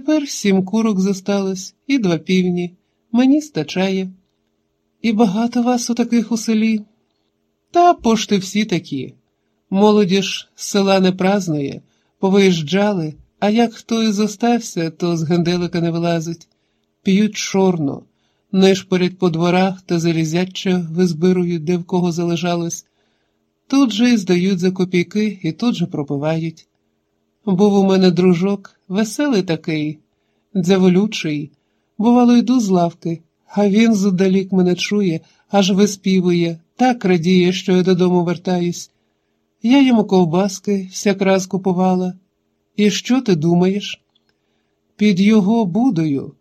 тепер сім курок зосталось і два півні. Мені стачає. І багато вас у таких у селі. Та пошти всі такі. Молоді ж з села не празнує, повиїжджали, а як хто і зостався, то з генделика не вилазить. П'ють чорно, нишпорять по дворах та залізяче визбирують, де в кого залежалось. Тут же і здають за копійки і тут же пропивають. Був у мене дружок, веселий такий, дзяволючий. Бувало, йду з лавки, а він зудалік мене чує, аж виспівує, так радіє, що я додому вертаюсь. Я йому ковбаски всяк раз купувала. І що ти думаєш? Під його будою,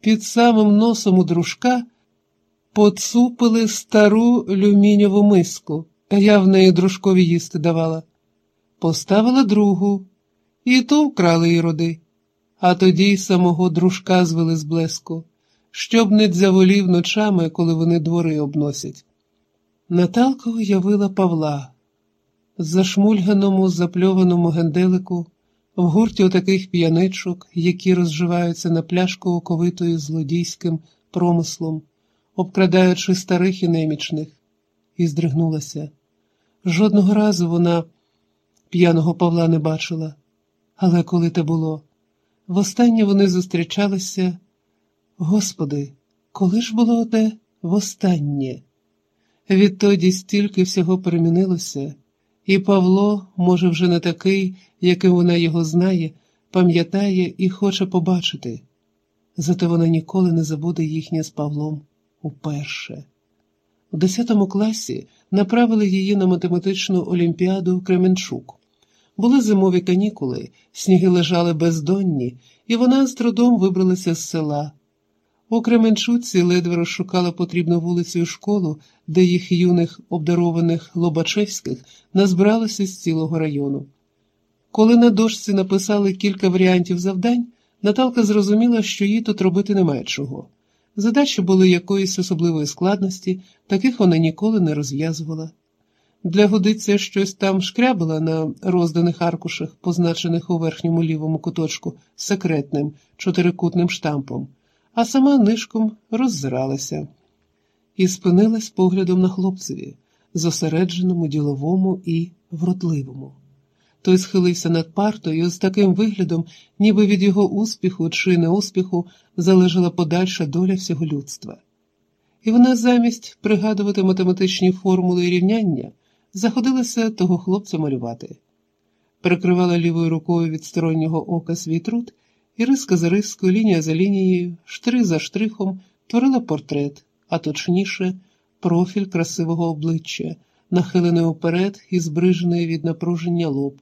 під самим носом у дружка, поцупили стару люміньову миску, я в неї дружкові їсти давала. Поставила другу, і ту вкрали іроди, а тоді самого дружка звели з блеску, щоб не дзяволів ночами, коли вони двори обносять. Наталка уявила Павла, зашмульганому, запльованому генделику, в гурті отаких п'яничок, які розживаються на пляшку оковитою злодійським промислом, обкрадаючи старих і немічних, і здригнулася. Жодного разу вона п'яного Павла не бачила. Але коли те було? Востаннє вони зустрічалися. Господи, коли ж було те востаннє? Відтоді стільки всього перемінилося, і Павло, може, вже не такий, яким вона його знає, пам'ятає і хоче побачити. Зате вона ніколи не забуде їхнє з Павлом уперше. У десятому класі направили її на математичну олімпіаду Кременчук. Були зимові канікули, сніги лежали бездонні, і вона з трудом вибралася з села. У Кременчуці ледве розшукала потрібну вулицю і школу, де їх юних обдарованих Лобачевських назбиралося з цілого району. Коли на дошці написали кілька варіантів завдань, Наталка зрозуміла, що їй тут робити немає чого. Задачі були якоїсь особливої складності, таких вона ніколи не розв'язувала. Для годиця щось там шкрябила на розданих аркушах, позначених у верхньому лівому куточку секретним чотирикутним штампом, а сама нишком роззиралася і спинилась поглядом на хлопцеві, зосередженому, діловому і вродливому. Той схилився над партою з таким виглядом, ніби від його успіху чи неуспіху залежала подальша доля всього людства. І вона замість пригадувати математичні формули і рівняння заходилася того хлопця малювати, перекривала лівою рукою від стороннього ока свій труд і риска за рискою, лінія за лінією, штрих за штрихом творила портрет, а точніше, профіль красивого обличчя, нахилений уперед і збрижений від напруження лоб,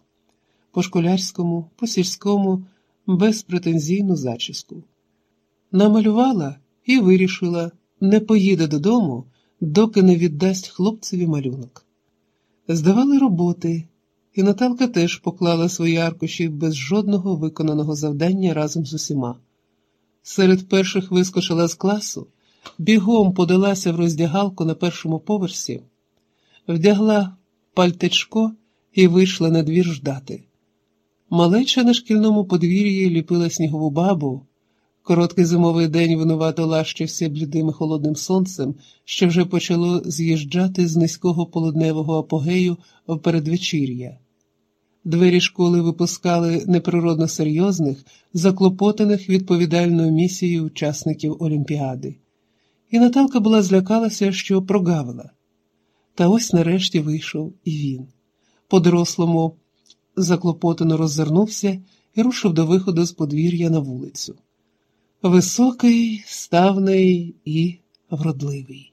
по школярському, по сільському, безпретензійну зачіску. Намалювала і вирішила, не поїде додому, доки не віддасть хлопцеві малюнок. Здавали роботи, і Наталка теж поклала свої аркуші без жодного виконаного завдання разом з усіма. Серед перших вискочила з класу, бігом подалася в роздягалку на першому поверсі, вдягла пальтечко і вийшла на двір ждати. Малеча на шкільному подвір'ї ліпила снігову бабу. Короткий зимовий день винувато лащився блідим і холодним сонцем, що вже почало з'їжджати з низького полудневого апогею в передвечір'я. Двері школи випускали неприродно серйозних, заклопотаних відповідальною місією учасників Олімпіади. І Наталка була злякалася, що прогавила. Та ось нарешті вийшов і він. По-дорослому заклопотано роззирнувся і рушив до виходу з подвір'я на вулицю. Високий, ставний і вродливий.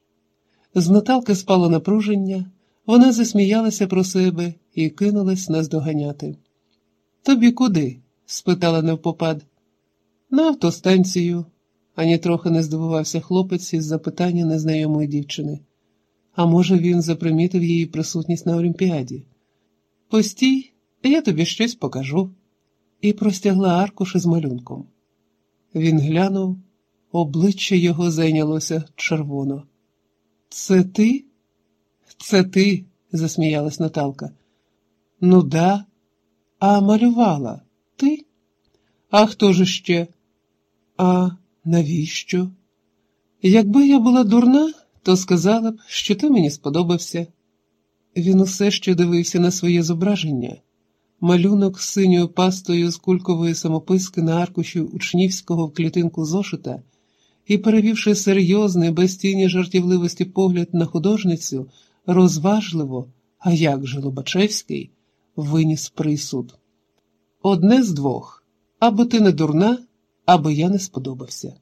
З Наталки спало напруження, вона засміялася про себе і кинулась наздоганяти. Тобі куди? спитала невпопад. На автостанцію, ані трохи не здивувався хлопець із запитання незнайомої дівчини. А може, він запримітив її присутність на Олімпіаді. Постій, я тобі щось покажу, і простягла аркуш із малюнком. Він глянув, обличчя його зайнялося червоно. Це ти? Це ти, засміялась Наталка. Ну да, а малювала ти? А хто ж ще? А навіщо? Якби я була дурна, то сказала б, що ти мені сподобався. Він усе ще дивився на своє зображення, малюнок з синьою пастою з кулькової самописки на аркуші учнівського в клітинку зошита і, перевівши серйозний, без тіні жартівливості погляд на художницю, розважливо, а як же Лобачевський, виніс присуд. Одне з двох або ти не дурна, або я не сподобався.